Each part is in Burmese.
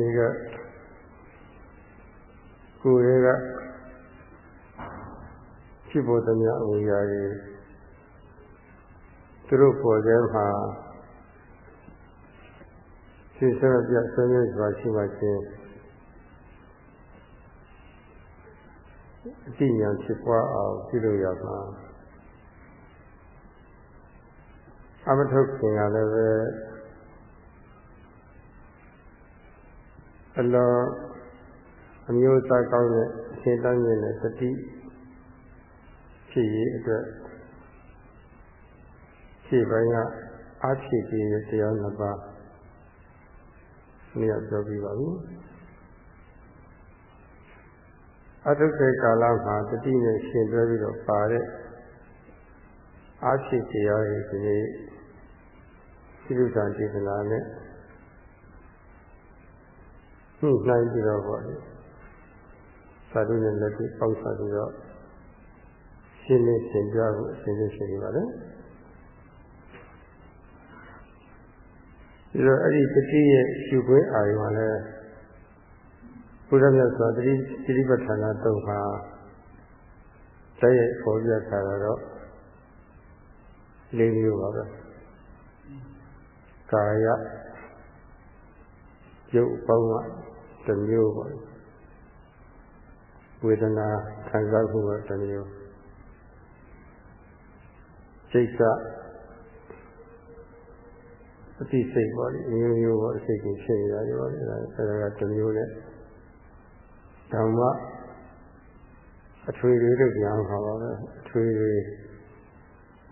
ဒီကကိုယ်ရဲ့ကဖြစ်ပေါ်သမျှအဝေရာတွေသူတို့ပေါ်တဲ့မှာရှင်းစရပြဆွေးနွေးစွာရှိမှချင်းအတိညာဖြစ်ပွားအောင်ပြုလုပ်ရမှာအမထုတ်ခင်ကလည်းပဲ အလောအမျိုးသားကောင်းတဲ့အရှင်းတန်းမြင့်တဲ့တတိဖြစ်ရေးအတွက်ခြေပိုင်းကအားဖြည့်ပြီးတရားနှစ်ပါးနေရာပြောပြီးပါပြီအတုခေကာလမှာတတိနဲ့ရှင်တွဲပြီးတော့ပါတဲ့အားဖြည့်တရားတွေဒီနေ့စိရုဇာဒေသနာနဲ့ ညှိနှိုင်းပြီးတော့ပေါ့လေသာဓုနဲ့လက်ပြီးပေါက်စားပြီးတော့ရှင်းလင်းသင်ပြဖို့အစဉ်စဉ်ရှိနေပါတယ်ဒီတော့အဲ့ဒီတတိရဲ့ရှုခွင့်အာရုံကလည်းဘုရားမြတ်စွာတတိတတိပဋ္ဌာနာတုံးဟာတည့်ရဲ့ပေါ်ပြထားတော့လေးမျိုးပါပဲကာယရုပ်ပေါင်းက တစ်မျိုးပါဝေဒနာခံစားမှုကတစ်မျိုးစိတ်ကအတိစိတ်ပေါ့လေအမျိုးမျိုးပေါ့အစိတ်ကိုဖြစ်နေတာတွေပေါ့လေအဲဒါကတစ်မျိုးနဲ့ဓမ္မအထွေတွေလို့ပြောမှာပါပဲအထွေတွေ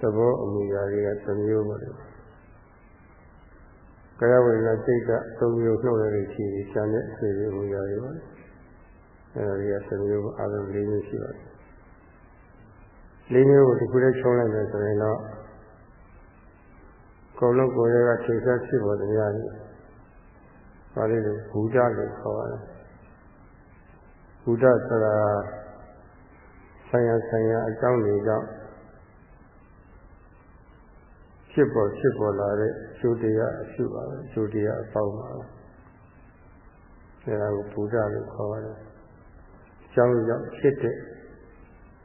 သဘောအမူအရာတွေကတစ်မျိုးပေါ့လေ ကာယဝိညာဉ်စိတ်ကသုံးမျိုးနှုတ်ရတဲ့ရှိပြီးကျန်တဲ့အထွေတွေအမူအရာတွေပေါ့လေအဲဒါတွေကတစ်မျိုးအလုံး၄မျိုးရှိပါတယ်၄မျိုးကိုတစ်ခုတည်းချုံးလိုက်မယ်ဆိုရင်တော့ကိုယ်လုံးကိုယ်ရဲ့ကထိဆက်ဖြစ်ပေါ်တရားတွေပါဠိလိုဘူဒလို့ခေါ်ရတယ်ဘူဒဆိုတာဆံရဆံရအကြောင်းတွေကြောင့် ဖြစ်ပေါ်ဖြစ်ပေါ်လာတဲ့ကျိုးတရားအဖြစ်ပါပဲကျိုးတရားအပေါင်းပါပဲအဲဒါကိုဘူဒလို့ခေါ်ရတယ်အကြောင်းကြောင့်ဖြစ်တဲ့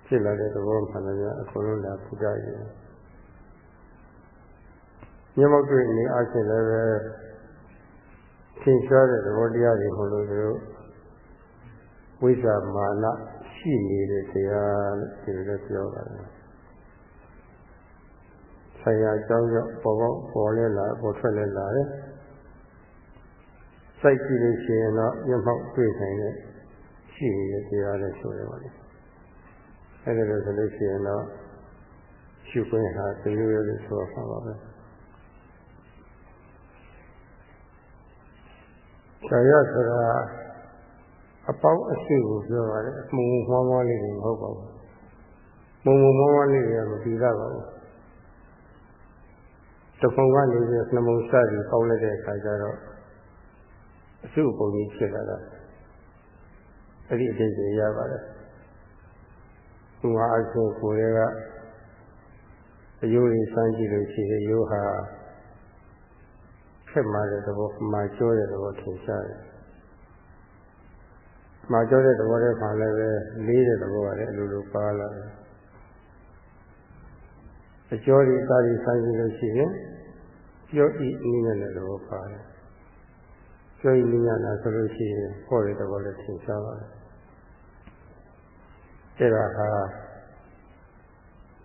ဖြစ်လာတဲ့သဘောမှန်တယ်အကုန်လုံးဒါဘူဒရဲ့မျက်မှောက်တွေ့နေအားဖြင့်လည်းပဲသင်ရှားတဲ့သဘောတရားတွေမလို့တို့ဝိဇ္ဇာမာနရှိနေတဲ့တရားလို့ဒီလိုပြောပါတယ်။ ဆရာအကြောင်းကြောင့်ပေါ်ပေါက်ပေါ်လဲလာပေါ်ထွက်လဲလာတယ်။စိုက်ကြည့်လို့ရှိရင်တော့မျက်မှောက်တွေ့နိုင်တဲ့ရှိနေတဲ့တရားလည်းဆိုရပါလိမ့်။အဲဒီလိုဆိုလို့ရှိရင်တော့ရှုခွင့်ဟာဒီလိုလိုဆိုပါပါပဲ။ဆရာဆိုတာအပေါင်းအရှိကိုပြောပါတယ်အမှုမွားမွားလေးတွေမဟုတ်ပါဘူးမုံမုံမွားမွားလေးတွေကမပြီးတာပါဘူး တခုံကနေပြီးနှမုံစပြီးပေါင်းလိုက်တဲ့အခါကျတော့အစုပုံကြီးဖြစ်လာတာအဲ့ဒီအတိတ်ကြီးရပါတယ်သူဟာအရှင်ကိုယ်ရဲ့ကအယိုးကြီးစမ်းကြည့်လို့ရှိရင်ရိုးဟာက်မှတဲ့သဘောမှာကျောတဲ့သဘောထင်ရှားတယ်။မှာကျောတဲ့သဘောတဲ့ခါလည်းပဲလေးတဲ့သဘောကလည်းအလိုလိုပါလာတယ်။ အကျော်ဒီစာရီဆိုင်ကြည့်လို့ရှိရင်ကျော်ဤအင်းနဲ့သဘောပါတယ်။ကျော်ဤနည်းနာဆိုလို့ရှိရင်ဟောတဲ့သဘောလည်းထင်ရှားပါတယ်။အဲဒါဟာ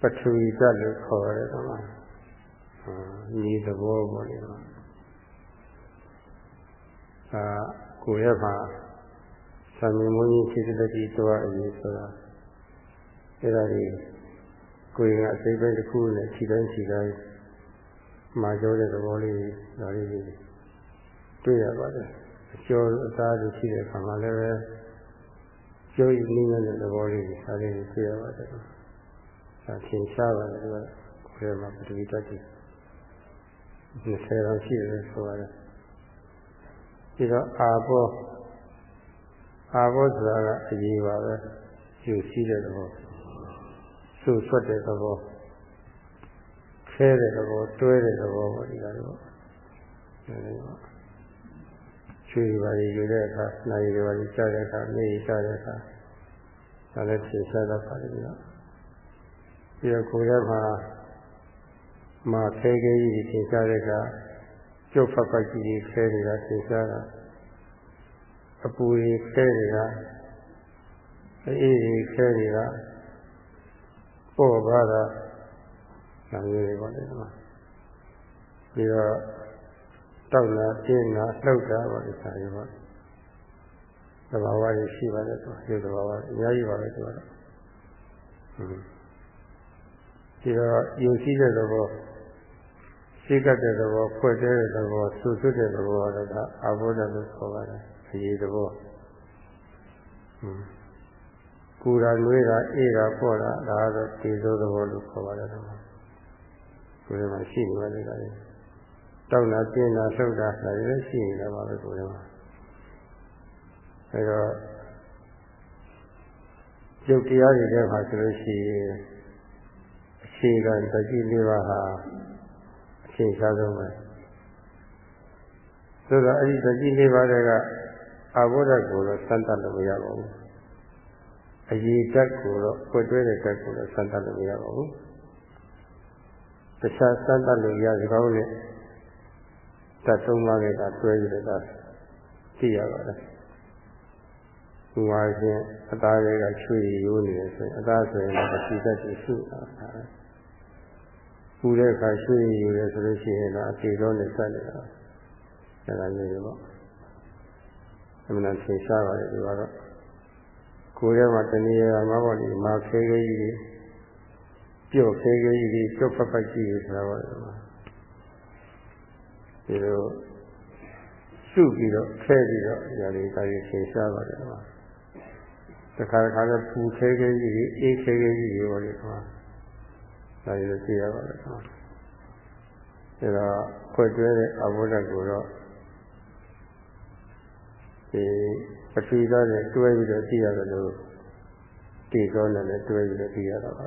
ပထဝီဓာတ်လို့ခေါ်ရတယ်ကွာ။ညီသဘောပေါ့လေ။အာကိုယ်ရဲ့မှာသံမြင်မွင်းကြီးဖြစ်တဲ့တိတော်အရေးဆိုတာအဲ့ဒါကြီး ကိုယ်ကအစိပ်ပိုင်းတစ်ခုနဲ့ခြေတိုင်းခြေတိုင်းမှာကြောတဲ့သဘောလေးဒါလေးတွေ့ရပါတယ်အကျော်အသားတွေရှိတဲ့အခါမှာလည်းပဲကျိုးရင်းနေတဲ့သဘောလေးဒါလေးတွေ့ရပါတယ်ဒါသင်ရှားပါတယ်ဒီကကိုယ်မှာပထဝီဓာတ်ကြီး20လောက်ရှိတယ်ဆိုရတယ်ပြီးတော့အာဘောအာဘောဆိုတာကအရေးပါပဲယူရှိတဲ့သဘော ဆူဆွတ်တဲ့သဘောခဲတဲ့သဘောတွဲတဲ့သဘောပေါ့ဒီကတော့အဲဒီပေါ့ချွေပါရီယူတဲ့အခါနိုင်ရီပါရီကြားတဲ့အခါနေရီကြားတဲ့အခါဒါလည်းဖြေရှားတတ်ပါလိမ့်မယ်ပြီးတော့ကိုယ်ရဲ့မှာမာခဲခဲကြီးဖြေရှားတဲ့အခါကျုပ်ဖတ်ပတ်ကြီးကြီးခဲနေတာဖြေရှားတာအပူကြီးခဲနေတာအေးအေးခဲနေတာ ပေါ်ပါတာနာမျိုးတွေပါလေဒီမှာပြီးတော့တောက်လာကျင်းလာလှုပ်တာပါဒီစာရပါသဘာဝတွေရှိပါတယ်သူဒီသဘာဝအများကြီးပါပဲသူကတော့ဒီတော့ယုံရှိတဲ့သဘောရှိကတဲ့သဘောဖွက်တဲ့သဘောဆူဆွတ်တဲ့သဘောကတော့အာဘောဓလို့ခေါ်ပါတယ်အရေးသဘောဟွန်း ကိုယ်ရာလွေးတာအေးတာပေါ့တာဒါကတော့ဒီလိုသဘောလို့ခေါ်ပါတယ်တော့ကိုယ်မှာရှိနေပါလေကလည်းတောက်တာကျင်းတာလှုပ်တာဒါတွေလည်းရှိနေတာပါပဲကိုယ်မှာအဲတော့ရုပ်တရားတွေထဲမှာဆိုလို့ရှိရင်အခြေခံတတိလေးပါးဟာအချိန်ရှားဆုံးပဲဆိုတော့အဲ့ဒီတတိလေးပါးတွေကအဘုဒ္ဓကိုတော့စမ်းသပ်လို့မရပါဘူး အရေးတက်ကိုတော့ဖွင့်တွဲတဲ့တက်ကိုတော့စမ်းသပ်လို့မရပါဘူးတခြားစမ်းသပ်လို့ရစကောင်းနဲ့တတ်သုံးပါးကတွဲပြီးတော့သိရပါတယ်ဒီမှာချင်းအသားတွေကချွေရိုးနေတယ်ဆိုရင်အသားဆိုရင်လည်းဒီသက်ကြီးစုတာပူတဲ့အခါချွေရိုးတယ်ဆိုလို့ရှိရင်တော့အပြေတော့နဲ့ဆက်နေတာအဲဒါမျိုးတွေပေါ့အမှန်တန်သင်ရှားပါတယ်ဒီကတော့ ကိုယ်ထဲမှာတဏှာမှာပေါ့ဒီမာခဲခဲကြီးတွေပြုတ်ခဲခဲကြီးတွေပြုတ်ဖက်ဖက်ကြီးတွေဆိုတာပေါ့ဒီလိုစုပြီးတော့ခဲပြီးတော့ຢာလေးကာရီသင်ရှားပါတယ်ကွာတခါတခါလည်းပူခဲခဲကြီးတွေအေးခဲခဲကြီးတွေပေါ့လေကွာဒါရီလို့သိရပါတယ်ကွာအဲတော့ခွက်တွဲတဲ့အဘုဒ္ဓကိုတော့ ဒီပထဝီသားနဲ့တွဲပြီးတော့သိရတယ်လို့ဒီကောနဲ့လည်းတွဲပြီးတော့သိရတာပါ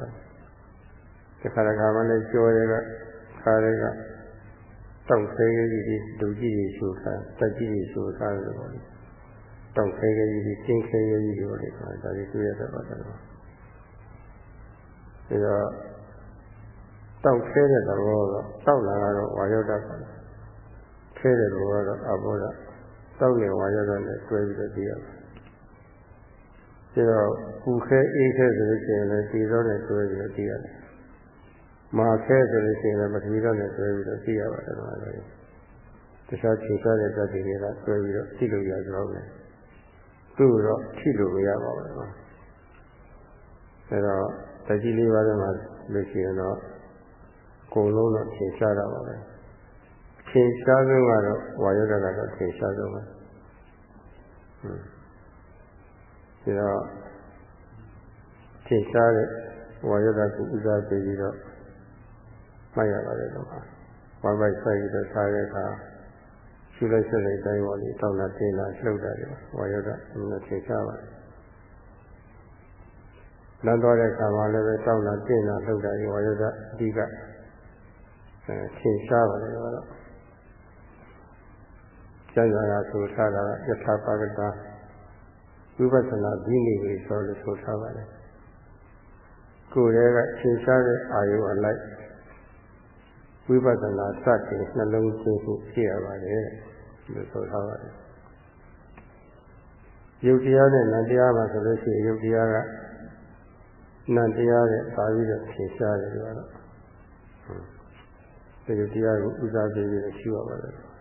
တခါတခါမှလည်းကြောရဲကခါရဲကတောက်သေးကြီးဒီလူကြီးကြီးရှုခါတက်ကြီးကြီးရှုခါလို့ပေါ့လေတောက်သေးကြီးဒီကျင်းခဲကြီးတွေပေါ့လေဒါတွေတွေ့ရတတ်ပါတယ်ဒါတော့တောက်ခဲတဲ့သဘောတော့တောက်လာတော့ဝါယောတတ်ပါခဲတဲ့သဘောတော့အဘောဓတော က်နေဝါယောတတ်နဲ့တွဲပြီးတော့သိရပါတယ်ဒါတော့ပူခဲအေးခဲဆိုလို့ရှိရင်လည်းဒီတော့နဲ့တွဲပြီးတော့သိရတယ်မာခဲဆိုလို့ရှိရင်လည်းပထဝီဓာတ်နဲ့တွဲပြီးတော့သိရပါတယ်ကွာလေတခြားခြေစားတဲ့ဓာတ်တွေကတွဲပြီးတော့သိလို့ရကြတော့မယ်သူ့တော့ထိလို့မရပါဘူးကွာအဲတော့တကြီးလေးပါးထဲမှာလို့ရှိရင်တော့ကိုယ်လုံးတော့ခြေစားတာပါပဲ ခြေစားဆုံးကတော့ဝါယောဓာတ်ကတော့ခြေစားဆုံးပဲဟွန်းဒါတော့ခြေစားတဲ့ဝါယောဓာတ်ကိုဥစားပေးပြီးတော့မှတ်ရပါတယ်တော့ဝမ်းပိုက်ဆိုင်ပြီးတော့စားတဲ့အခါရှုလိုက်ဆက်လိုက်တိုင်းပေါ်လေးတောင်းတာတင်းတာလှုပ်တာတွေဝါယောဒအမှန်သင်ရှားပါတယ်လမ်းသွားတဲ့အခါမှာလည်းပဲတောင်းတာတင်းတာလှုပ်တာတွေဝါယောဒအဓိကအဲသင်ရှားပါတယ်တော့ ကျမ်းစာကဆိုထားတာယထာပါကတာဝိပဿနာဒီနေပြီဆိုလို့ဆိုထားပါတယ်ကိုယ်ရဲ့ကသင်ရှားတဲ့အာယုအလိုက်ဝိပဿနာစတင်နှလုံးသွင်းဖို့ဖြစ်ရပါတယ်လို့ဆိုထားပါတယ်ယုတ်တရားနဲ့နံတရားမှာဆိုလို့ရှိရင်ယုတ်တရားကနံတရားနဲ့ပါပြီးတော့ဖြေရှားတယ်ကြတော့ဒီယုတ်တရားကိုဥစားပေးပြီးရှိရပါတယ်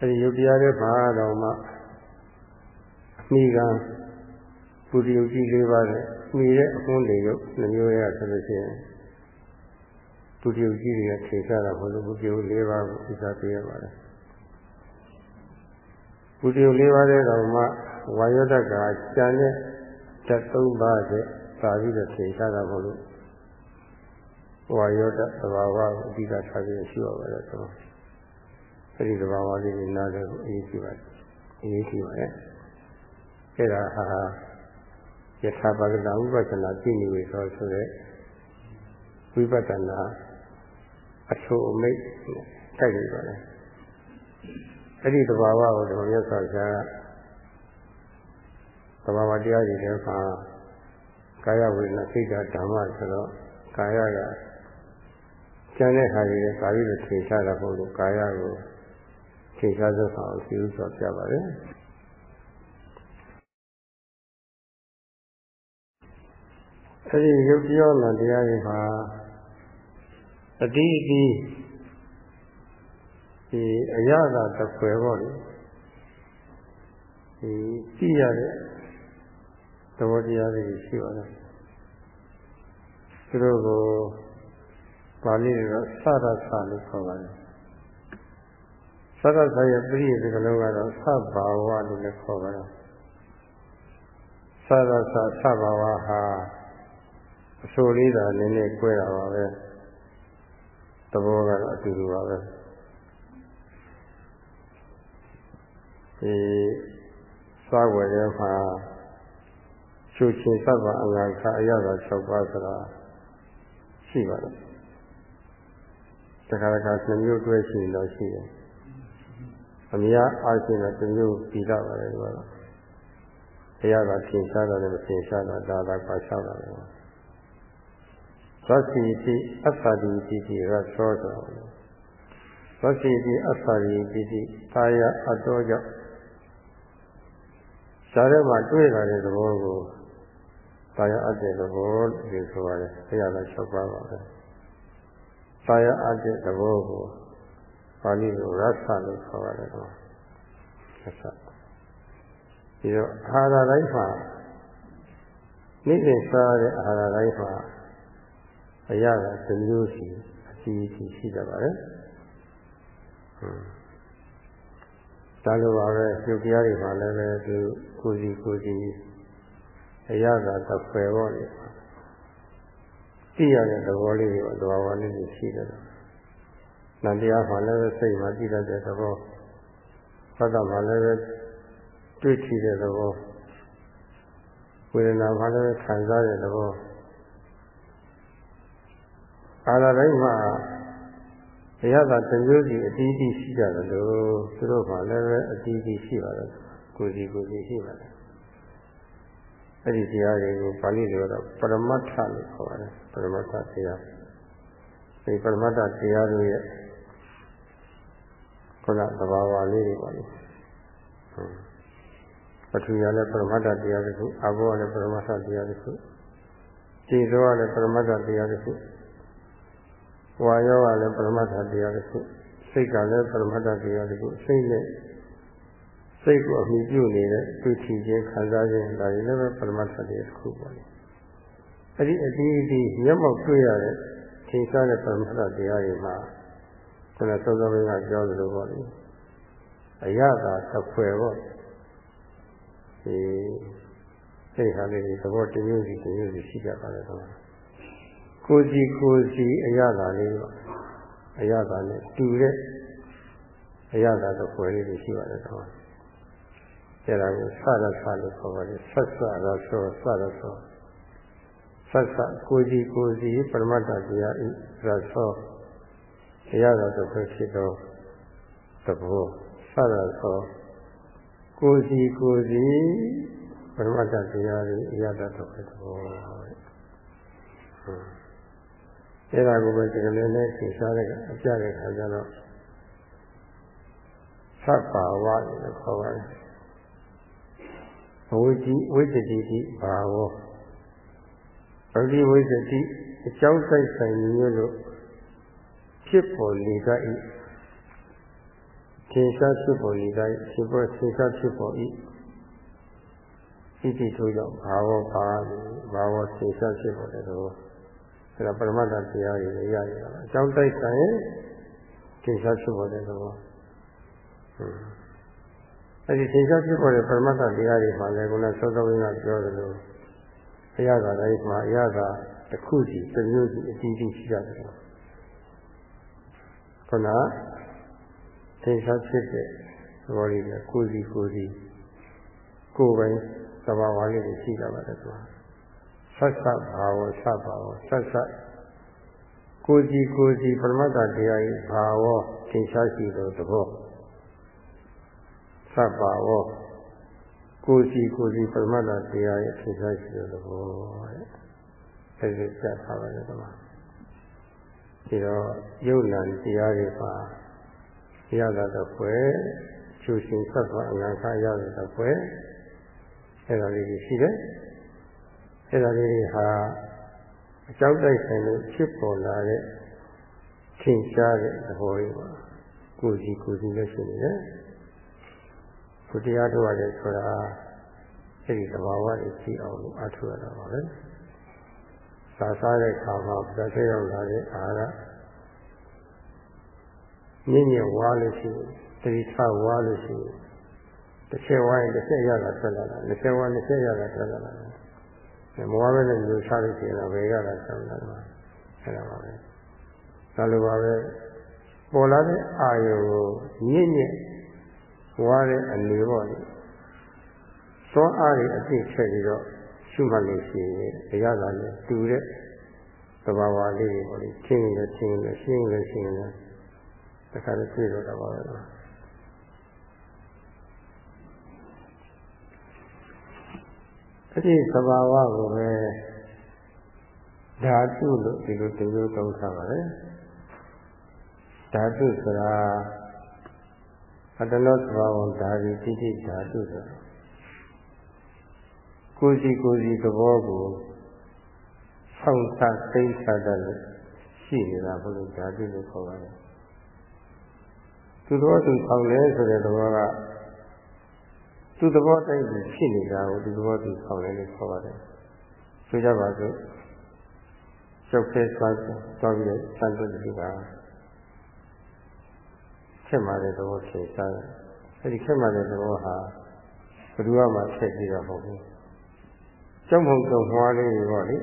အဲဒီယုတ်တရားတွေဘာတော့မှအမိကပုရိယုတ်ကြီးလေးပါးနဲ့မိတဲ့အခွန်းတွေရုပ်နှမျိုးရဆိုလို့ရှိရင်ပုရိယကြီးတွေကထေရှားတာဘုလိုပုရိယ၄ပါးကိုဥစားပေးရပါတယ်ပုရိယ၄ပါးတဲ့ကောင်မှဝါယောတကကျန်တဲ့ဓာတ်၃ပါးတဲ့သာပြီးတော့ထေရှားတာဘုလိုဝါယောတသဘာဝကိုအဓိကထားပြီးရှိရပါတယ်ဆိုတော့ အဲဒီသဘာဝလေးကိုနားလည်ဖို့အရေးကြီးပါတယ်အရေးကြီးပါတယ်အဲဒါဟာယထာပါကနာဥပဒနာသိနေပြီဆိုဆိုတဲ့ဝိပဿနာအထုအမိတ်တိုက်နေပါလေအဲ့ဒီသဘာဝကိုဒီမြတ်စွာဘုရားကသဘာဝတရားတွေထဲမှာကာယဝိညာဉ်စိတ်ဓာတ်ဓမ္မဆိုတော့ကာယကကျန်တဲ့ခါကြီးလည်းကာယကိုထင်ရှားတာပို့လို့ကာယကို ထင်ရှားသောဆောင်ရှိဥစွာပြပါတယ်အဲ့ဒီယုတ်တရားမှတရားတွေမှာအတိအတိဒီအရသာတစ်ခွဲပေါ့လေဒီသိရတဲ့သဘောတရားတွေရှိပါတယ်သူတို့ကိုပါဠိတွေကသရသလို့ခေါ်ပါတယ် သရသရဲ့ပြည့်စကလုံးကတော့သဘာဝလို့လည်းခေါ်ပါတယ်သရသသဘာဝဟာအဆိုလေးသာနည်းနည်း꿰တာပါပဲသဘောကတော့အတူတူပါပဲဒီစာဝယ်ထဲမှာချုပ်ချင်းသဗ္ဗအင်္ဂါခအရသာ6ပါးဆိုတာရှိပါတယ်တခါတခါနှမျိုးတွဲရှိရင်တော့ရှိတယ် အများအားဖြင့်တော့တစ်မျိုးပြီးတော့ပါတယ်ဒီကတော့တရားကသင်ရှားတာလည်းမသင်ရှားတာဒါသာပါလျှောက်တာလည်းသတိတိအသတိတိတိရသောတော်သတိတိအသတိတိတိတာယအတော်ကြောင့်ဇာတ်ထဲမှာတွေ့လာတဲ့သဘောကိုတာယအပ်တဲ့သဘောလို့ဆိုရတယ်။တရားလည်း၆ပါးပါပဲ။တာယအပ်တဲ့သဘောကို ပါဠိလိုရသလို့ခေါ်ရတယ်ကွာ။ရသ။ဒီတော့အာဟာရတိုင်းမှာနေ့စဉ်စားတဲ့အာဟာရတိုင်းမှာအရာကတစ်မျိုးစီအစီအစီရှိတတ်ပါတယ်။ဟုတ်ဒါလိုပါပဲပြုတရားတွေမှာလည်းပဲဒီကိုစီကိုစီအရသာတဖွယ်ပေါ့လေသိရတဲ့သဘောလေးတွေသဘာဝလေးတွေရှိတယ်။ နန္တရားမှာလည်းပဲစိတ်မှာကြည့်တတ်တဲ့သဘောသတ္တမှာလည်းပဲတွေ့ထီတဲ့သဘောဝေဒနာမှာလည်းခံစားတဲ့သဘောအာရတိုင်းမှာဘုရားကတမျိုးစီအတီးတီးရှိကြတယ်လို့သူတို့ကလည်းပဲအတီးတီးရှိပါတယ်ကိုစီကိုစီရှိပါတယ်အဲ့ဒီတရားတွေကိုပါဠိလိုတော့ပရမတ္ထလို့ခေါ်ပါတယ်ပရမတ္ထတရားဒီပရမတ္ထတရားတို့ရဲ့ ခုနသဘာဝလေးတွေပါလို့ပထဝီကလည်းပရမတ္ထတရားတစ်ခုအဘောကလည်းပရမတ္ထတရားတစ်ခုခြေသောကလည်းပရမတ္ထတရားတစ်ခုဝါယောကလည်းပရမတ္ထတရားတစ်ခုစိတ်ကလည်းပရမတ္ထတရားတစ်ခုစိတ်နဲ့စိတ်ကိုအမိပြုနေတဲ့တွေ့ထီခြင်းခံစားခြင်းဒါတွေလည်းပဲပရမတ္ထတရားတစ်ခုပါလေအဲ့ဒီအတိအကျမျက်မှောက်တွေ့ရတဲ့ထင်ရှားတဲ့ပရမတ္ထတရားတွေမှာ ခုနစောစောကပြောသလိုပေါ့လေအရသာသဖွယ်ပေါ့ဒီစိတ်ဟာလေးသဘောတမျိုးစီတမျိုးစီရှိကြပါလေတော့ကိုစီကိုစီအရသာလေးပေါ့အရသာနဲ့တူတဲ့အရသာတော့ဖွယ်လေးတွေရှိပါတယ်တော့အဲ့ဒါကိုစရဆလို့ခေါ်ပါတယ်ဆက်စရသောစရသောဆက်စကိုစီကိုစီပရမတ္တတရားဤရသော အရသာတော့ဖွယ်ဖြစ်တော့သဘောစရသောကိုစီကိုစီပရမတ္တတရားဤအရသာတော့ဖွယ်သဘောဟုတ်အဲ့ဒါကိုပဲဒီကလေးနဲ့သင်စားတဲ့အပြတဲ့ခါကျတော့သဗ္ဗဝလို့ခေါ်ပါတယ်ဝိတိဝိတ္တိတိဘာဝဗုဒ္ဓဝိတ္တိအကြောင်းဆိုင်ဆိုင်မျိုးလို့ ဖြစ်ပေါ်လေတတ်၏သင်္ချာဖြစ်ပေါ်လေတတ်၏ဖြစ်ပေါ်သင်္ချာဖြစ်ပေါ်၏ဣတိထို့ကြောင့်ဘာဝပါဘာဝသင်္ချာဖြစ်ပေါ်တဲ့တော့အဲဒါပရမတ္တတရားတွေရရတာအကြောင်းတိုက်ဆိုင်သင်္ချာဖြစ်ပေါ်တဲ့သဘောအဲဒီသင်္ချာဖြစ်ပေါ်တဲ့ပရမတ္တတရားတွေမှာလည်းခုနသောသောဝိကပြောသလိုအရာသာတိုင်းမှာအရာသာတစ်ခုစီတစ်မျိုးစီအတီးတီးရှိရတယ် ခုနသင်္ချာဖြစ်တဲ့သဘောလေးကကိုယ်စီကိုယ်စီကိုယ်ပိုင်သဘာဝလေးတွေရှိကြပါတယ်ကွာဆက်ဆက်ဘာဝဆက်ဘာဝဆက်ဆက်ကိုစီကိုစီပရမတ္တတရားဤဘာဝသင်္ချာရှိသောသဘောသဗ္ဗဝောကိုစီကိုစီပရမတ္တတရားရဲ့ထိရှားရှိတဲ့သဘောတဲ့အဲဒီစက်ထားပါတယ်ကွာ ဒီတော့ယုတ်လံတရားတွေပါရတာတော့ဖွယ်ကျူရှင်ဆက်သွားအလံခါရတဲ့ဖွယ်အဲ့ဒါလေးရှိတယ်အဲ့ဒါလေးတွေဟာအကြောက်တိုက်ဆိုင်လို့ဖြစ်ပေါ်လာတဲ့ထင်ရှားတဲ့သဘောကြီးပါကိုယ်စီကိုယ်စီလည်းရှိနေတယ်ကိုတရားထုတ်ရတယ်ဆိုတာအဲ့ဒီသဘာဝတွေကြည့်အောင်လို့အထောက်ရတာပါပဲ သာစားတဲ့ခါမှာပြတ်သေးရောက်လာတဲ့အာဟာရမြင့်မြင့်ဝါလို့ရှိရင်တတိထဝါလို့ရှိရင်တစ်ချက်ဝါရင်တစ်ချက်ရတာဆက်လာတာတစ်ချက်ဝါတစ်ချက်ရတာဆက်လာတာမဝါပဲနဲ့မျိုးစားလို့ရှိရင်တော့ဘယ်ရတာဆက်လာတာအဲ့ဒါပါပဲဒါလိုပါပဲပေါ်လာတဲ့အာယုကိုမြင့်မြင့်ဝါတဲ့အနေပေါ့လေသောအားတွေအပြည့်ချက်ပြီးတော့ ရှုမှတ်လို့ရှိရင်တရားသာနဲ့တူတဲ့သဘာဝလေးတွေပေါ့လေချင်းလည်းချင်းလည်းရှင်းလည်းရှင်းလည်းတခါတည်းတွေ့တော့တာပါပဲအဲ့ဒီသဘာဝကိုပဲဓာတုလို့ဒီလိုတမျိုးသုံးထားပါတယ်ဓာတုဆိုတာအတ္တလောသဘာဝဓာတိတိတိဓာတုဆိုတာ ကိုယ်စီကိုယ်စီသဘောကိုဆောင်းသသိမ့်သတတ်လို့ရှိနေတာဘုလို့ဓာတုလို့ခေါ်ပါတယ်သူတော်သူဆောင်လဲဆိုတဲ့သဘောကသူသဘောတိုင်းကိုဖြစ်နေတာကိုသူသဘောသူဆောင်လဲလို့ခေါ်ပါတယ်ဆိုကြပါစို့ရုပ်ခဲသွားတော်ပြီးတော့စံတုတူပါဖြစ်မှတဲ့သဘောဖြစ်စားတယ်အဲဒီဖြစ်မှတဲ့သဘောဟာဘယ်သူမှဖြစ်ပြီးတော့မဟုတ်ဘူး ကျောင်းဖုံတုံမွားလေးတွေပေါ့လေ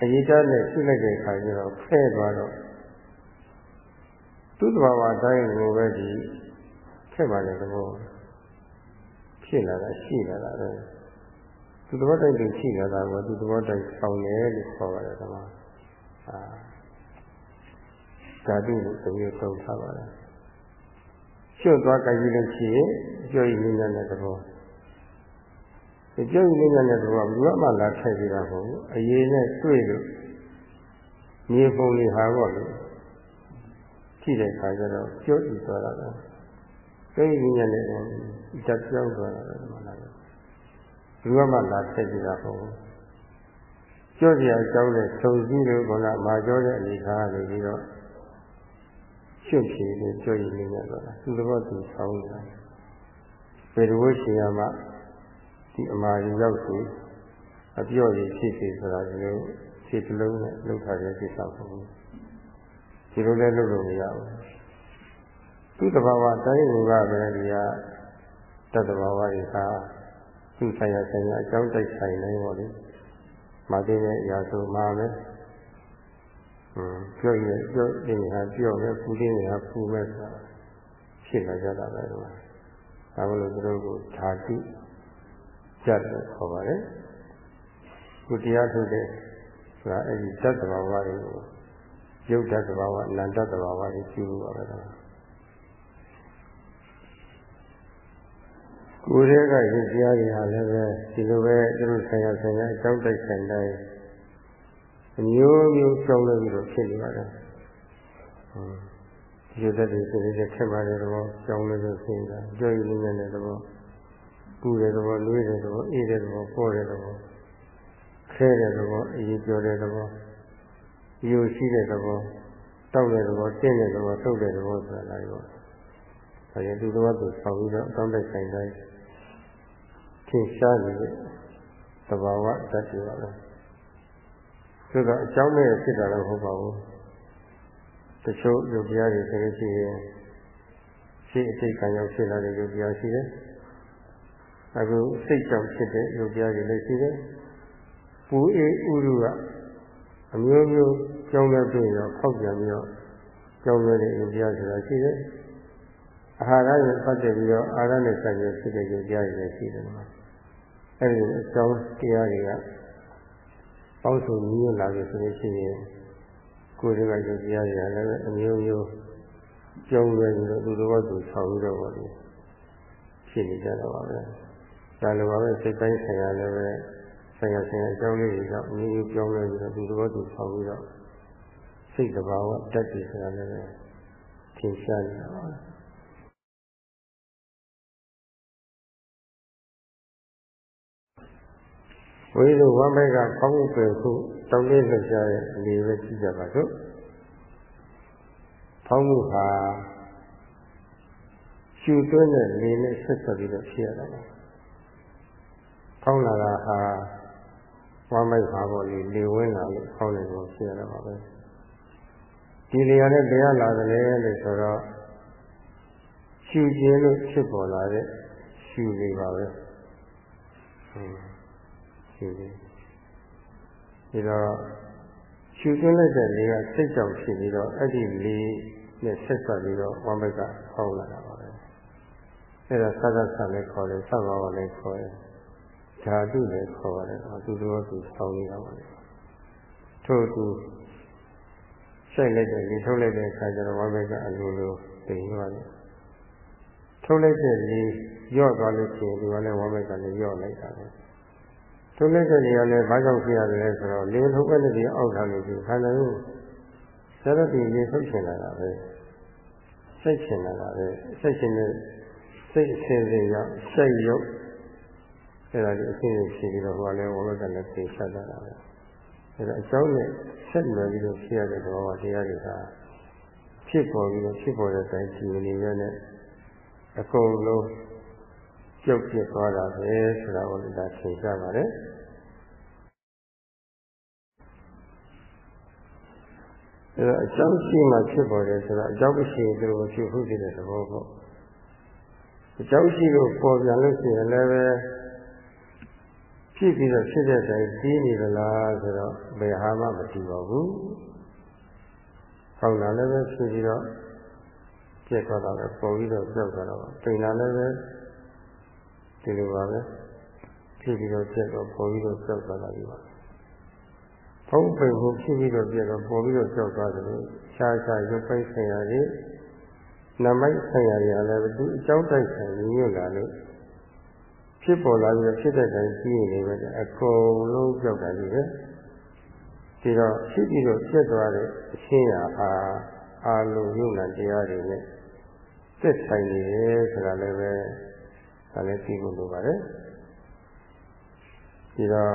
အရေးသားနဲ့ရှိလိုက်တဲ့အခါကျတော့ဖဲ့သွားတော့သူ့တဘာဝတိုင်းကိုပဲဒီခက်ပါလေသဘောဖြစ်လာတာရှိလာတာပဲသူသဘောတိုင်းကိုရှိလာတာကိုသူသဘောတိုင်းဆောင်တယ်လို့ခေါ်ပါတယ်ကွာအာဓာတုလို့တမျိုးသုံးထားပါတယ်ကျွတ်သွားကြည့်လို့ရှိရင်ကြော်ရည်နေတဲ့သဘော ဒီကျုပ်လေးနဲ့တော့ဘယ်သူမှလာထည့်ပြီးတော့မဟုတ်ဘူးအရေးနဲ့တွေ့လို့မြေပုံလေးဟာတော့လေကြည့်တဲ့အခါကျတော့ကျုပ်ဤသွားတာတော့ကျုပ်ဤညနဲ့တက်ပြောင်းသွားတာတော့မလားဘယ်သူမှလာထည့်ပြီးတော့မဟုတ်ဘူးကျုပ်စီအကြောင်းနဲ့စုံစည်းလို့ကမာကျောတဲ့အနေထားနေပြီးတော့ရှုပ်ဖြေလို့ကျုပ်ဤလေးနဲ့တော့သူ့ဘောသူဆောင်းနေတာဘယ်လိုရှိရမှ ဒီအမာရီရောက်စီအပြော့ရည်ဖြစ်စီဆိုတာဒီလိုခြေတစ်လုံးနဲ့လှုပ်ထားတဲ့ကိစ္စပေါ့ဒီလိုလည်းလုပ်လို့မရဘူးသူ့တဘာဝတိုင်းကပဲဒီကတတဘာဝတွေဟာသူ့ဆိုင်ရာဆိုင်ရာအကြောင်းတိုက်ဆိုင်နေပါလေမာတိရဲ့အရာဆိုမှာပဲဟွန်းပြောရပြောနေဟာပြောပဲပူနေဟာပူမဲ့ဆိုတာဖြစ်လာကြတာပဲကွာဒါမလို့သူတို့ကိုဓာတိ ကြတ်လို့ခေါ်ပါတယ်ကိုတရားထုတ်တဲ့ဆိုတာအဲ့ဒီတတ်တဘာဝတွေကိုရုပ်တတ်တဘာဝအနန္တတဘာဝတွေကျူးလို့ပါပဲကွာကိုယ်ရဲ့ကရည်တရားတွေဟာလည်းပဲဒီလိုပဲသူတို့ဆိုင်ရာဆိုင်ရာအကြောင်းတိုက်ဆိုင်တိုင်းအမျိုးမျိုးကြောင်းလဲပြီးတော့ဖြစ်နေပါတယ်။ဒီသက်တွေဆိုရင်ခက်ပါတယ်တော့ကြောင်းလဲလို့ဖြစ်နေတာကြောက်ရည်နေတဲ့သဘော ပူတဲ့သဘောလွေးတဲ့သဘောအေးတဲ့သဘောပေါ်တဲ့သဘောခဲတဲ့သဘောအေးပြောတဲ့သဘောယူရှိတဲ့သဘောတောက်တဲ့သဘောတင်းတဲ့သဘောထုတ်တဲ့သဘောဆိုတာလည်းပေါ့။ဒါရင်ဒီသဘောကိုဆောက်ပြီးတော့အကောင်းတိုက်ဆိုင်တိုင်းထင်ရှားနေတဲ့သဘာဝတတ်တယ်ပါပဲ။ဆိုတော့အကြောင်းမဲ့ဖြစ်တာလည်းမဟုတ်ပါဘူးတချို့ယုတ်တရားတွေဆိုလို့ရှိရင်ရှိအတိတ်ကံရောက်ဖြစ်လာတဲ့ယုတ်တရားရှိတယ် အခုစိတ်ကြောင့်ဖြစ်တဲ့ယုတ်တရားတွေလည်းရှိတယ်ပူအေးဥရုကအမျိုးမျိုးကြောင်းလဲပြီးတော့ခောက်ပြန်ပြီးတော့ကြောင်းလဲတဲ့ယုတ်တရားဆိုတာရှိတယ်အာဟာရနဲ့ပတ်သက်ပြီးတော့အာရနဲ့ဆိုင်ရဖြစ်တဲ့ယုတ်တရားတွေလည်းရှိတယ်မှာအဲဒီအကြောင်းတရားတွေကပေါင်းစုံညီလာပြီဆိုလို့ရှိရင်ကိုယ်တွေကယုတ်တရားတွေလည်းအမျိုးမျိုးကျုံလွယ်ပြီးတော့သူတော်သူဆောင်ပြီးတော့ပေါ့လေဖြစ်နေကြတော့ပါပဲ ဒါလိုပါပဲစိတ်ပိုင်းဆိုင်ရာလည်းပဲဆိုင်ရာဆိုင်ရာအကြောင်းလေးတွေကြောင့်အမျိုးပြောင်းလဲပြီးတော့ဒီသဘောတူဆောင်ပြီးတော့စိတ်တဘာဝတက်တည်ဆိုတာလည်းပဲထင်ရှားနေတာပါဝိသုဝမ်းဘက်ကဖောင်းမှုပဲခုတောင်းလေးလှကြတဲ့အနေပဲကြည့်ကြပါစို့ဖောင်းမှုဟာရှူသွင်းတဲ့လေနဲ့ဆက်ဆက်ပြီးတော့ဖြစ်ရတာပါ ဖောင်းလာတာဟာဝမ်းဘက်ပါပေါ်လေလေဝင်းလာလို့ဖောင်းနေလို့ဖြစ်ရတာပါပဲဒီနေရာနဲ့တရားလာတယ်လို့ဆိုတော့ရှူခြင်းလို့ဖြစ်ပေါ်လာတဲ့ရှူလေးပါပဲဟုတ်ရှုတယ်ဒီတော့ရှုသွင်းလိုက်တဲ့လေကစိတ်ကြောင့်ဖြစ်ပြီးတော့အဲ့ဒီလေနဲ့ဆက်ဆက်ပြီးတော့ဝမ်းဘက်ကဖောင်းလာတာပါပဲအဲ့ဒါသက္ကသလည်းခေါ်တယ်ဆောက်ပါလည်းခေါ်တယ် ဓာတုလည်းခေါ်ရတယ်သူတို့ကသူဆောင်းနေတာပါလေထို့သူဆိုင်လိုက်တဲ့လေထုတ်လိုက်တဲ့အခါကျတော့ဝမ်းဘက်ကအလိုလိုသိသွားတယ်ထုတ်လိုက်တဲ့လေရော့သွားလို့ရှိရင်ဒီကလည်းဝမ်းဘက်ကလည်းရော့လိုက်တာပဲသုံးလိုက်တဲ့နေရာနဲ့ဘာကြောင့်ဖြစ်ရတယ်လဲဆိုတော့လေထုတ်ပဲတဲ့အောက်ထားလို့ဒီခန္ဓာကိုသရတိရေထုတ်ချင်လာတာပဲစိတ်ချင်လာတာပဲစိတ်ချင်တဲ့စိတ်အစဉ်စဉ်ရောက်စိတ်ရုပ် အဲ့ဒါဒီအစဉ်စဉ်ရှိပြီးတော့ဟိုလည်းဝိကလည်းပြင်ဆက်တာပဲအဲ့ဒါအကြောင်းနဲ့ဆက်နွယ်ပြီးတော့ဖြစ်ရတဲ့ဘောတရားတွေဟာဖြစ်ပေါ်ပြီးတော့ဖြစ်ပေါ်တဲ့တိုင်းကြည်နေရတဲ့အကုန်လုံးပြုတ်ပြစ်သွားတာပဲဆိုတာကိုလည်းဒါသင်ကြပါတယ်အဲတော့အကြောင်းရှိမှဖြစ်ပေါ်တယ်ဆိုတော့အကြောင်းမရှိရင်သူတို့ဖြစ်ဖို့ဖြစ်တဲ့သဘောပေါ့အကြောင်းရှိလို့ပေါ်ပြန်လို့ရှိရင်လည်းပဲ ဖြစ်ပြီးတော့ဖြစ်တဲ့တိုင်ပြီးနေသလားဆိုတော့ဘယ်ဟာမှမတည်ပါဘူး။ဆောင်းတာလည်းပဲဖြစ်ပြီးတော့ပြက်သွားတာပဲပေါ်ပြီးတော့ပြောက်သွားတော့ပိန်တာလည်းပဲဒီလိုပါပဲဖြစ်ပြီးတော့ပြက်တော့ပေါ်ပြီးတော့ကြောက်သွားတာဒီပါဖုံးပိန်ကိုဖြစ်ပြီးတော့ပြက်တော့ပေါ်ပြီးတော့ကြောက်သွားတယ်ရှားရှားရုပ်ပိုက်ဆိုင်ရာတွေနမိုက်ဆိုင်ရာတွေလည်းသူအကြောင်းတိုက်ဆိုင်ညွတ်လာလို့ ဖြစ်ပေါ်လာပြီးဖြစ်တဲ့တိုင်းကြီးနေပဲအကုန်လုံးကြောက်တာကြီးပဲဒီတော့ဖြစ်ပြီးတော့ဖြစ်သွားတဲ့အရှင်းရာအာအာလုံးယုံနာတရားတွေနဲ့သက်ဆိုင်နေတယ်ဆိုတာလည်းပဲဒါလည်းသိဖို့လိုပါတယ်ဒီတော့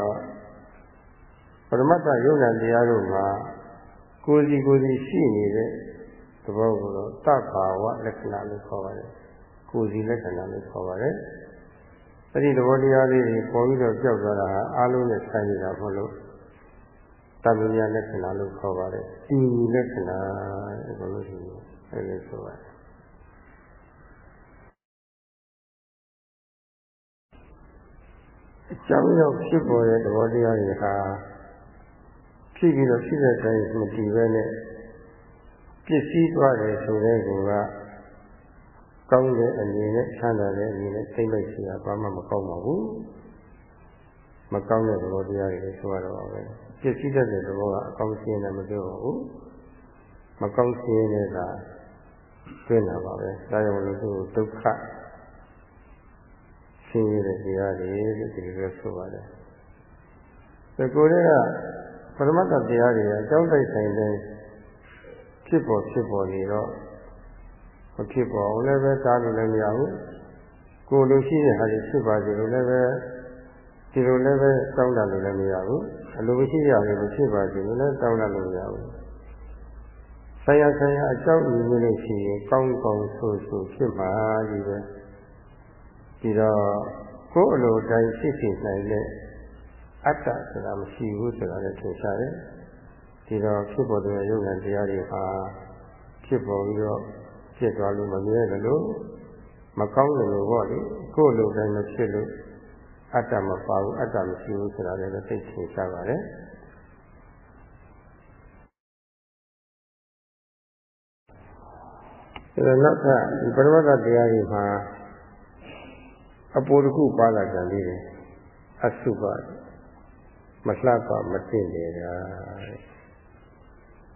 ပရမတ္တယုံနာတရားတို့မှာကိုယ်စီကိုယ်စီရှိနေတဲ့သဘောကိုတော့တဘာဝလက္ခဏာလို့ခေါ်ပါတယ်ကိုယ်စီလက္ခဏာလို့ခေါ်ပါတယ် အဲ့ဒီသဘောတရားလေးတွေပေါ်ပြီးတော့ကြောက်သွားတာဟာအလုံးနဲ့ဆိုင်နေတာမဟုတ်လို့တမညာလက္ခဏာလို့ခေါ်ပါတယ်တည်လက္ခဏာလို့လို့ရှိရင်အဲ့လိုဆိုပါတယ်အကြောင်းကြောင့်ဖြစ်ပေါ်တဲ့သဘောတရားတွေဟာဖြစ်ပြီးတော့ဖြစ်တဲ့အတိုင်းမတည်ပဲနဲ့ပြည့်စည်သွားတယ်ဆိုတဲ့ကူ ကကောင်းတဲ့အနေနဲ့ချမ်းသာတဲ့အနေနဲ့သိမ့်လိုက်စီတာဘာမှမကောင်းပါဘူးမကောင်းတဲ့သဘောတရားတွေဆိုရတော့ပါပဲပြည့်စည်တဲ့သဘောကအကောင်းရှင်းတယ်မပြောပါဘူးမကောင်းရှင်းတဲ့ကတွင်းတာပါပဲဒါကြောင့်လို့သူဒုက္ခရှင်းရတဲ့တရားတွေလို့ဒီလိုဆိုပါတယ်ဒီကိုယ်ကပရမတ္တတရားတွေအကြောင်းတိုက်ဆိုင်တဲ့ဖြစ်ပေါ်ဖြစ်ပေါ်နေတော့ မဖြစ်ပေါ်အောင်လည်းပဲတားလို့လည်းမရဘူးကိုယ်လိုရှိတဲ့ဟာတွေဖြစ်ပါစေလို့လည်းပဲဒီလိုလည်းပဲတောင်းတလို့လည်းမရဘူးအလိုမရှိရဘူးမဖြစ်ပါစေလို့လည်းတောင်းတလို့မရဘူးဆရာဆရာအကြောင်းအရင်းလို့ရှိရင်ကောင်းကောင်းဆိုးဆိုးဖြစ်ပါကြီးပဲဒီတော့ကိုယ်အလိုတိုင်းဖြစ်ဖြစ်နိုင်တဲ့အတ္တဆိုတာမရှိဘူးဆိုတာလည်းထင်ရှားတယ်ဒီတော့ဖြစ်ပေါ်တဲ့ယုံနာတရားတွေဟာဖြစ်ပေါ်ပြီးတော့ ဖြစ်သွားလို့မမြဲတယ်လို့မကောင်းတယ်လို့ဟောလေကိုယ်လိုတိုင်းမဖြစ်လို့အတ္တမပါဘူးအတ္တမရှိဘူးဆိုတာလည်းသိချင်ရှားပါတယ်ဒါနောက်ထပ်ဒီပရမတ္တတရားတွေမှာအပေါ်တစ်ခုပါလာကြသေးတယ်အစုပမလှပမသိနေတာ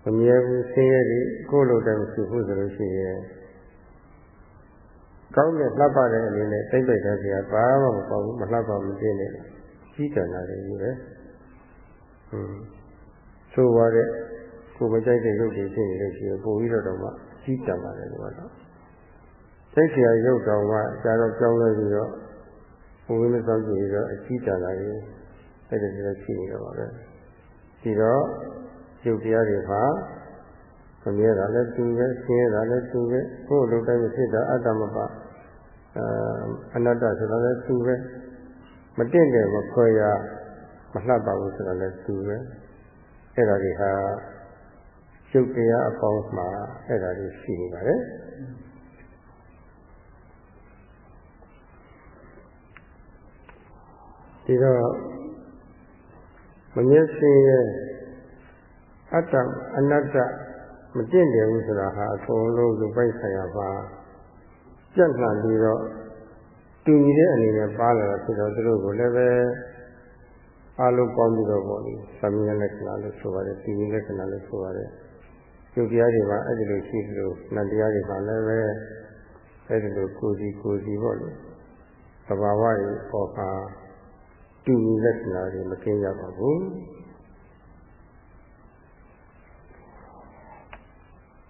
မမြဲဘူးဆင်းရဲဒီကိုယ်လိုတည်းမရှိဘူးဆိုလို့ရှိရင်ကောင်းတဲ့လှပတဲ့အနေနဲ့သိမ့်ပိတ်တဲ့ဆရာဘာမှမပေါ့ဘူးမလှပမသိနေတယ်ကြီးတန်တာတွေကြီးပဲဟွန်းဆိုပါတဲ့ကိုမကြိုက်တဲ့ရုပ်တွေဖြစ်နေလို့ရှိရင်ပို့ပြီးတော့တော့မှကြီးတန်ပါတယ်လို့ကတော့သိဆရာရုပ်တော်မှကြာတော့ကြောင်းလဲပြီးတော့ဘုံဝိမဆောင်ကြည့်ပြီးတော့အကြီးတန်တာတွေအဲ့ဒါတွေရှိနေတော့ပါပဲဒီတော့ ရုပ်တရားတွေဟာမမြဲတာလည်းသူပဲဆင်းရဲတာလည်းသူပဲကိုယ်လိုတိုင်းဖြစ်တာအတ္တမပအနတ္တဆိုတာလည်းသူပဲမတင့်တယ်မခွဲရမလှပဘူးဆိုတာလည်းသူပဲအဲ့ဒါတွေဟာရုပ်တရားအပေါင်းမှာအဲ့ဒါတွေရှိနေပါတယ်ဒီတော့မမြဲစင်းရဲ့ အတ္တအနတ္တမတင့်တယ်ဘူးဆိုတာဟာအကုန်လုံးလူပိုက်ဆိုင်ရာပါပြတ်လှန်ပြီးတော့တူညီတဲ့အနေနဲ့ပါလာတာဖြစ်တော့သူတို့ကိုလည်းပဲအလုံးပေါင်းပြီးတော့ပေါ့လေသမီးလက္ခဏာလို့ဆိုပါတယ်တူညီလက္ခဏာလို့ဆိုပါတယ်ယုတ်တရားတွေမှာအဲ့ဒီလိုရှိသလိုနတ်တရားတွေမှာလည်းပဲအဲ့ဒီလိုကိုယ်စီကိုယ်စီပေါ့လေသဘာဝတွေပေါ်မှာတူညီလက္ခဏာတွေမကင်းရပါဘူး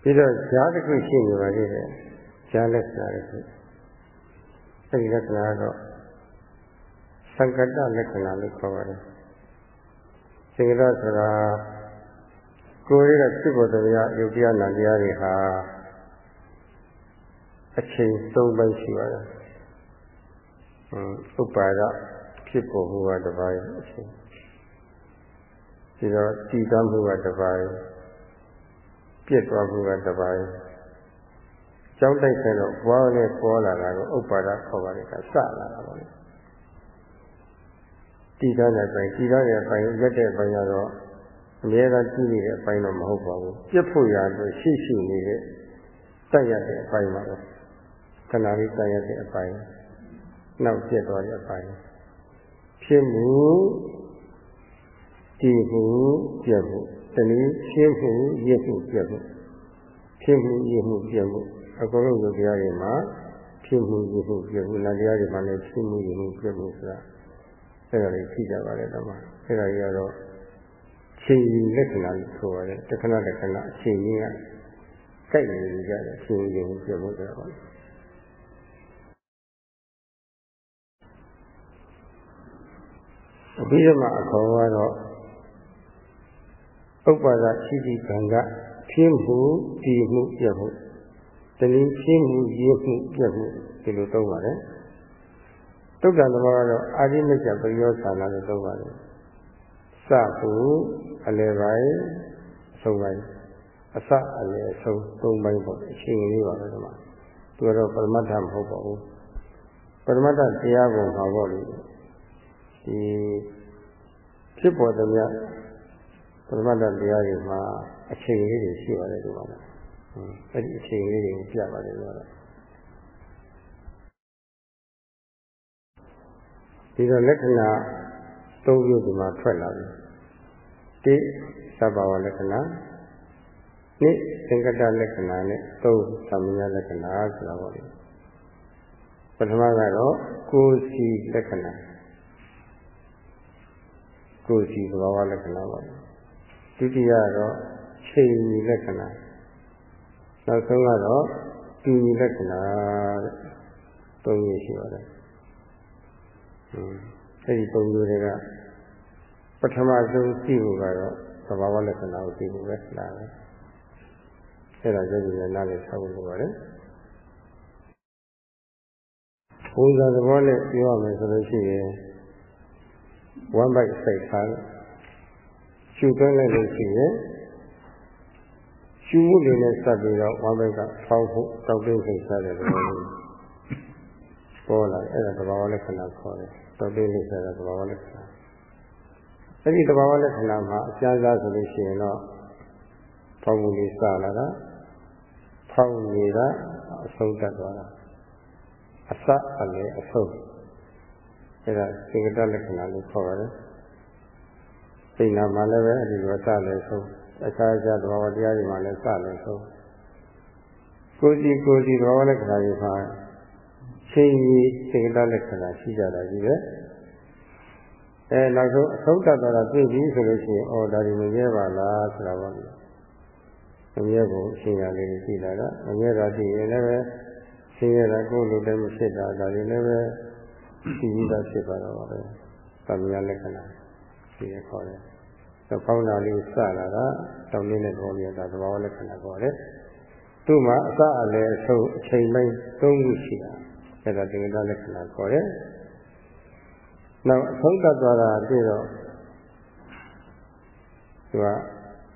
ပြီးတော့ဈာတစ်ခုရှိနေပါသေးတယ်ဈာလက္ခဏာတစ်ခုအဲဒီလက္ခဏာတော့သံကတလက္ခဏာလို့ခေါ်ပါတယ်သင်္ကတဆိုတာကိုယ်ရဲ့ဖြစ်ပေါ်တရားယုတ်တရားနာတရားတွေဟာအချိန်၃ပိုင်းရှိပါတယ်ဥပ္ပါဒဖြစ်ပေါ်မှုကတစ်ပိုင်းအချိန်ဒီတော့တည်တမ်းမှုကတစ်ပိုင်း ပြစ်သွားမှုကတစ်ပိုင်းကြောင်းတိုက်ခဲ့တော့ဘွားနဲ့ပေါ်လာတာကိုဥပ္ပါဒခေါ်ပါလေကစလာတာပါလေတည်ထားတဲ့ပိုင်းတည်ထားတဲ့ပိုင်းရက်တဲ့ပိုင်းကတော့အများအားကြည့်နေတဲ့အပိုင်းတော့မဟုတ်ပါဘူးပြစ်ဖို့ရလို့ရှိရှိနေတဲ့တက်ရတဲ့အပိုင်းပါပဲခဏလေးတက်ရတဲ့အပိုင်းနောက်ပြစ်သွားတဲ့အပိုင်းဖြစ်မှုတည်မှုပြတ်မှု တနည်းဖြစ်မှုရစ်မှုပြတ်မှုဖြစ်မှုရစ်မှုပြတ်မှုအကုန်လုံးကိုတရားတွေမှာဖြစ်မှုရစ်မှုပြတ်မှုနာတရားတွေမှာလည်းဖြစ်မှုရစ်မှုပြတ်မှုဆိုတာအဲ့ဒါလေးရှိကြပါလေတော့မှာအဲ့ဒါကြီးကတော့ချိန်ကြီးလက္ခဏာလို့ဆိုရတယ်တခဏလက္ခဏာအချိန်ကြီးကကြိုက်နေကြတယ်အချိန်ကြီးရစ်မှုပြတ်မှုဆိုတာပါအပြီးတော့မှအခေါ်ကတော့ ဥပ္ပါဒရှိတိကံကဖြစ်မှုတည်မှုပြတ်မှုတနည်းဖြစ်မှုရည်မှုပြတ်မှုဒီလိုသုံးပါတယ်တုတ်တန်သဘောကတော့အာရိမကျပရိယောဌာနလို့သုံးပါတယ်စဟုအလယ်ပိုင်းအဆုံးပိုင်းအစအလယ်အဆုံးသုံးပိုင်းပေါ့အချိန်လေးပါပဲဒီမှာသူကတော့ပရမတ္ထမဟုတ်ပါဘူးပရမတ္ထတရားပုံမှာပေါ့လေဒီဖြစ်ပေါ်သမျှ ပရမတ္ထတရားတွေမှာအချိန်လေးတွေရှိပါတယ်ဒီမှာ။အဲဒီအချိန်လေးတွေကိုပြပါတယ်ဒီမှာ။ဒီတော့လက္ခဏာသုံးမျိုးဒီမှာထွက်လာပြီ။တိသဘာဝလက္ခဏာနိသင်္ကတလက္ခဏာနဲ့သုံးသမညာလက္ခဏာဆိုတာပေါ့လေ။ပထမကတော့ကိုယ်စီလက္ခဏာကိုယ်စီသဘာဝလက္ခဏာပါ ဒုတိယကတော့ချိန်လက္ခဏာနောက်ဆုံးကတော့တူညီလက္ခဏာတဲ့သုံးမျိုးရှိပါတယ်အဲဒီသုံးမျိုးတွေကပထမဆုံးသိဖို့ကတော့သဘာဝလက္ခဏာကိုသိဖို့ပဲလာတယ်အဲဒါကြောင့်ဒီနားလေးဆောက်လို့ပါတယ်ပုံစံသဘောနဲ့ပြောရမယ်ဆိုလို့ရှိရင် one by စိတ်ထား ရှုသွင်းလိုက်လို့ရှိရင်ရှုမှုတွေနဲ့စပ်ပြီးတော့ one by ကဖောက်ဖို့တောက်တင်းစိတ်ထားတဲ့သဘောလေးပေါ်လာအဲ့ဒါသဘာဝလက္ခဏာခေါ်တယ်တောက်တင်းစိတ်ထားတဲ့သဘာဝလက္ခဏာအဲ့ဒီသဘာဝလက္ခဏာမှာအကျဉ်းစားဆိုလို့ရှိရင်တော့ဖောက်မှုလေးစလာတာဖောက်နေတာအဆုံးတတ်သွားတာအစအလယ်အဆုံးအဲ့ဒါစေကတလက္ခဏာလို့ခေါ်ပါတယ် စိတ်နာမှလည်းပဲအဲဒီလိုစလည်းဆုံးအခြားခြားသဘာဝတရားတွေမှလည်းစလည်းဆုံးကိုယ်စီကိုယ်စီသဘာဝလက္ခဏာတွေမှာရှင်ကြီးစေတလက္ခဏာရှိကြတာကြီးပဲအဲနောက်ဆုံးအဆုံးတတ်သွားတာသိပြီဆိုလို့ရှိရင်အော်ဒါဒီမမြဲပါလားဆိုတာပေါ့လေမမြဲဘူးအရှင်ရလေးရှိလာတာမမြဲတာသိရင်လည်းပဲရှင်ရတာကိုယ်လိုလည်းမဖြစ်တာဒါတွေလည်းပဲရှိပြီးသားဖြစ်သွားတော့ပါပဲသံဃာလက္ခဏာ ရှိရခေါ်တယ်တော့ကောင်းတာလေးစလာတာတောင်းနေတဲ့ဘောလေးဒါသဘာဝလက္ခဏာခေါ်တယ်သူ့မှာအစအလယ်အဆုံးအချိန်ပိုင်း၃ခုရှိတာအဲဒါသင်္ကတလက္ခဏာခေါ်တယ်နောက်အဆုံးသတ်သွားတာပြီးတော့သူက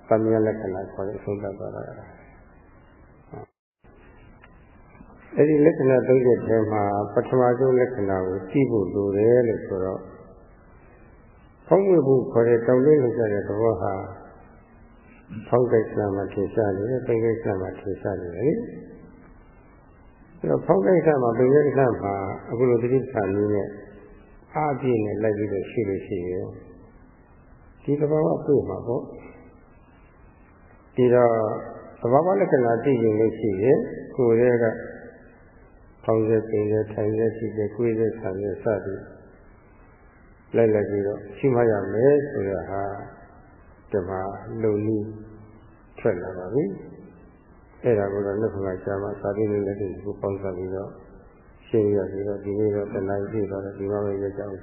သံဃာလက္ခဏာခေါ်တယ်အဆုံးသတ်သွားတာအဲ့ဒီလက္ခဏာ၃ချက်ထဲမှာပထမဆုံးလက္ခဏာကိုကြည့်ဖို့လိုတယ်လို့ဆိုတော့ ဖုံးဝေဖို့ခေါ်တဲ့တောင်းတင်းလုပ်ကြတဲ့သဘောဟာဖောင်းကိစ္စမှာထင်ရှားနေတယ်ပိန်ကိစ္စမှာထင်ရှားနေတယ်လေအဲ့တော့ဖောင်းကိစ္စမှာပိန်ကိစ္စမှာအခုလိုတိတိကျကျနဲ့အားပြည့်နဲ့လိုက်ပြီးတော့ရှိလို့ရှိရင်ဒီသဘောကတွေ့မှာပေါ့ဒီတော့သဘာဝလက္ခဏာသိရင်လို့ရှိရင်ကိုယ်ရဲ့ကဖောင်းစေပိန်စေထိုင်စေရှိစေကိုယ်ရဲ့ဆံစေစသည် လိုက်လိုက်ပြီးတော့ရှိမှရမယ်ဆိုရဟာဒီမှာလုံနည်းထွက်လာပါပြီအဲ့ဒါကိုတော့နှစ်ခုကရှားမှသာတိလေးလက်တွေကိုပေါင်းစပ်ပြီးတော့ရှင်းရပြီးတော့ဒီနေ့တော့တဏှာကြည့်တော့ဒီမှာပဲရကြအောင်